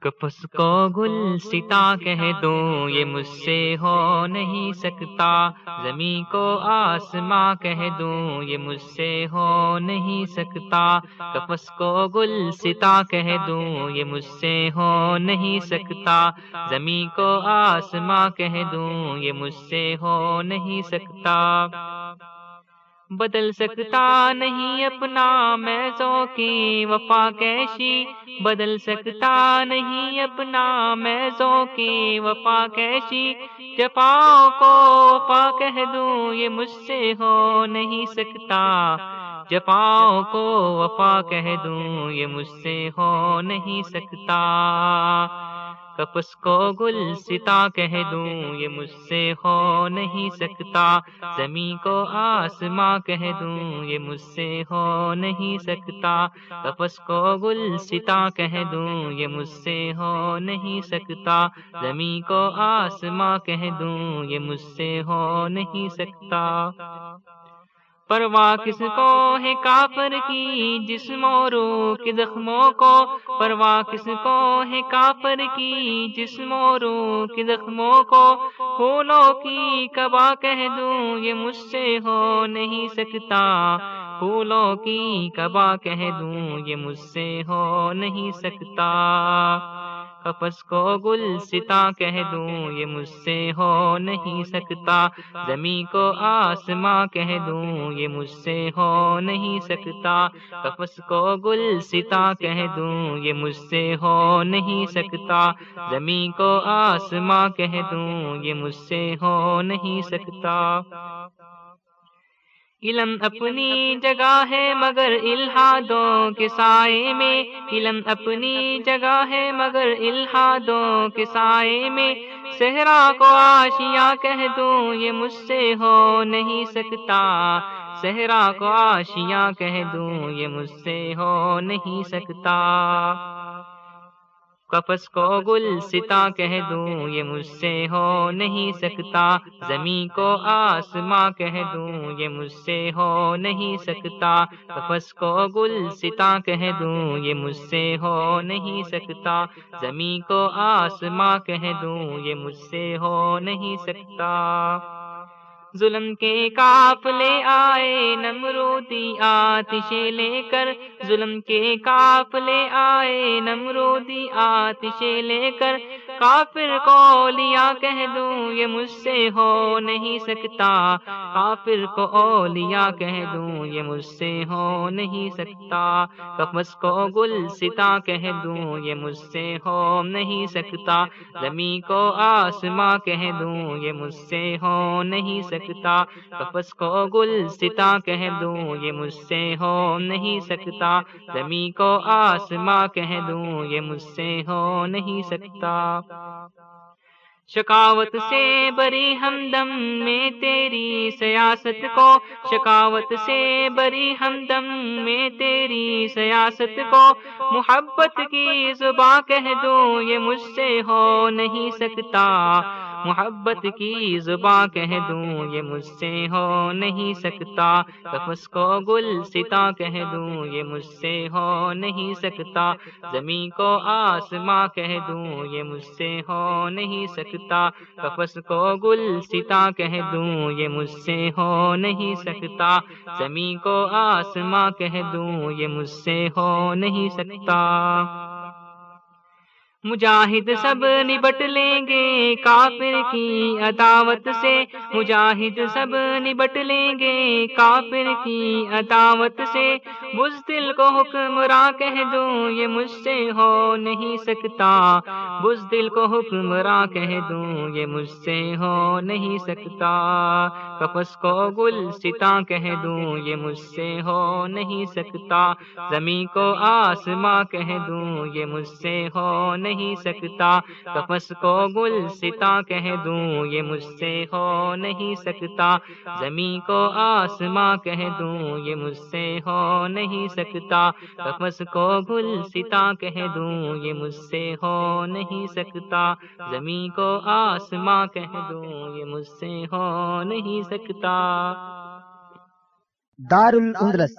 Cups کو گل ستا کہہ دوں، یہ مجھ سے ہو نہیں سکتا۔ زمین کو آسماں کہہ دوں، یہ مجھ سے ہو نہیں سکتا۔ کپس کو گل ستا کہہ دوں، یہ مجھ سے ہو نہیں سکتا۔ زمین کو آسماں کہہ دوں، یہ مجھ سے ہو نہیں سکتا۔ بدل سکتا نہیں اپنا میں کی وفا کیشی۔ بدل سکتا نہیں اپنا میں کی وفا کیشی۔ جپاؤں کو وفا کہہ دوں، یہ مجھ سے ہو نہیں سکتا۔ جپاؤں کو وفا کہہ دوں، یہ مجھ سے ہو نہیں سکتا۔ کپس کو گل ستا کہہ دوں، یہ مجھ سے ہو نہیں سکتا۔ زمین کو آسماں کہہ دوں، یہ مجھ سے ہو نہیں سکتا۔ کپس کو گل ستا کہہ دوں، یہ مجھ سے ہو نہیں سکتا۔ زمین کو آسماں کہہ دوں، یہ مجھ سے ہو نہیں سکتا۔ پروا کس کو ہے کافر کی؟ جسموں رو کے زخموں کو۔ پروا کس کو ہے کافر کی؟ جسموں رو کے زخموں کو۔ پھولوں کی کبا کہہ دوں، یہ مجھ سے ہو نہیں سکتا۔ پھولوں کی کبا کہہ دوں، یہ مجھ سے ہو نہیں سکتا۔ کپس کو گل ستا کہہ دوں یہ مجھ سے ہو نہیں سکتا۔ زمین کو آسماں کہہ دوں یہ مجھ سے ہو نہیں سکتا۔ کپس کو گل ستا کہہ دوں یہ مجھ سے ہو نہیں سکتا۔ زمین کو آسماں کہہ دوں یہ مجھ سے ہو نہیں سکتا۔ علم اپنی جگہ ہے مگر الہادوں کے سائے میں علم اپنی جگہ ہے مگر الہادوں کے سائے میں صحرا کو آشیاں کہہ دوں یہ مجھ سے ہو نہیں سکتا۔ صحرا کو آشیاں کہہ دوں یہ مجھ سے ہو نہیں سکتا۔ کپس کو گل ستا کہہ دوں یہ مجھ سے ہو نہیں سکتا۔ زمین کو آسماں کہہ دوں یہ مجھ سے ہو نہیں سکتا۔ کپس کو گل ستا کہہ دوں یہ مجھ سے ہو نہیں سکتا۔ زمین کو آسماں کہہ دوں یہ مجھ سے ہو نہیں سکتا۔ ظلم کے قافلے آئے، نمرودی آتشے لے کر، ظلم کے قافلے آئے، نمرودی آتشے لے کر کافر کو لیا کہہ دوں، یہ مجھ سے ہو نہیں سکتا۔ کافر کو اولیا کہہ دوں، یہ مجھ سے ہو نہیں سکتا۔ کفس کو گل ستا کہہ دوں، یہ مجھ سے ہو نہیں سکتا۔ زمین کو آسماں کہہ دوں، یہ مجھ سے ہو نہیں سکتا۔ سکتا کپس کو گل ستا کہہ دوں، یہ مجھ سے ہو نہیں سکتا۔ زمین کو آسماں کہہ دوں، یہ مجھ سے ہو نہیں سکتا۔ شکاوت سے بری ہمدم میں تیری سیاست کو۔ شکاوت سے بری ہمدم میں تیری سیاست کو۔ محبت کی زباں کہہ دوں یہ مجھ سے ہو نہیں سکتا۔ محبت کی زباں کہہ دوں، یہ مجھ سے ہو نہیں سکتا۔ کفس کو گل ستا کہہ دوں، یہ مجھ سے ہو نہیں سکتا۔ زمین کو آسماں کہہ دوں، یہ مجھ سے ہو نہیں سکتا۔ کفس کو گل ستا کہہ دوں، یہ مجھ سے ہو نہیں سکتا۔ زمین کو آسماں کہہ دوں، یہ مجھ سے ہو نہیں سکتا۔ مجاہد سب نبٹ لیں گے، کافر کی عداوت سے۔ مجاہد سب نبٹ لیں گے، کافر کی عداوت سے۔ بزدل کو حکمراں کہہ دوں، یہ مجھ سے ہو نہیں سکتا۔ بزدل کو حکمراں کہہ دوں، یہ مجھ سے ہو نہیں سکتا۔ کپس کو گل ستا کہہ دوں، یہ مجھ سے ہو نہیں سکتا۔ زمین کو آسماں کہہ دوں، یہ مجھ سے ہو نہیں نہیں سکتا۔ کپس کو گل ستا کہہ دوں یہ مجھ سے ہو نہیں سکتا۔ زمین کو آسماں کہہ دوں یہ مجھ سے ہو نہیں سکتا۔ کپس کو گل ستا کہہ دوں یہ مجھ سے ہو نہیں سکتا۔ زمین کو آسماں کہہ دوں یہ مجھ سے ہو نہیں سکتا۔ دار الاندلس